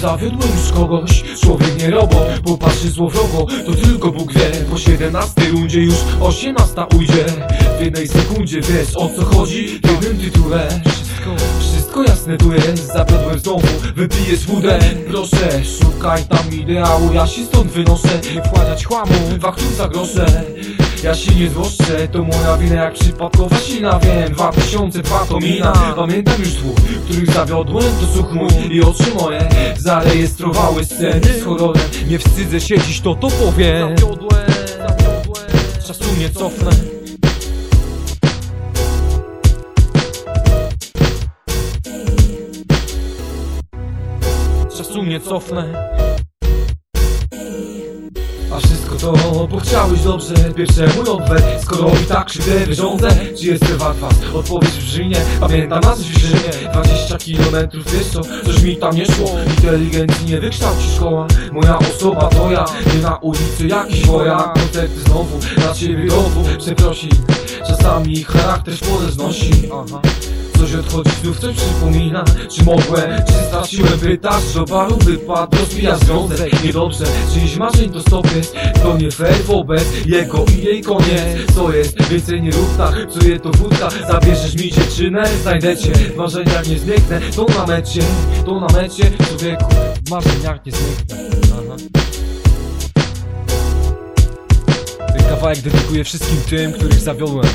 zawiodłem już kogoś. Człowiek nie robot, popatrzy złowrogo. To tylko Bóg wie, po 17 rundzie już 18 ujdzie. W jednej sekundzie wiesz o co chodzi. Jednym tytule Wszystko, jasne tu jest. Zawiodłem znowu, wypijesz wódę. Proszę, szukaj tam ideału. Ja się stąd wynoszę. Nie wkładać chłamu, faktów za grosze ja się nie złoszczę, to moja wina jak przypadkowa sina Wiem, dwa tysiące dwa to mina. Pamiętam już dwóch, których zawiodłem To słuch mój i oczy moje Zarejestrowały sceny z horrorem. Nie wstydzę się dziś, to to powiem. Zawiodłem, zawiodłem Czasu nie cofnę. Czasu nie cofnę to, bo chciałeś dobrze Pierwszemu odwet, skoro i tak krzywdę wyrządzę Czy jestem wart was? Odpowiedź w Rzynie Pamiętam nas w Rzynie 20 kilometrów wiesz co, coś mi tam nie szło. Inteligencji nie wykształci szkoła Moja osoba to ja, nie na ulicy jakiś wojak Koncerty znowu, na ciebie dowu Przeprosin, czasami charakter szkodę znosi Aha Coś odchodzi, znów coś przypomina Czy mogłem, czy straciłem pytasz Do baru wypadł, rozbija związek Niedobrze, czyjś marzeń to stop jest To nie fair wobec jego i jej koniec Co jest, więcej nie rób tak Psuje to wódka, zabierzesz mi dziewczynę Znajdę cię, w marzeniach nie zniknę. To na mecie, to na mecie Człowieku, w marzeniach nie zniknę. Ten kawałek dedykuję wszystkim tym, których zawiodłem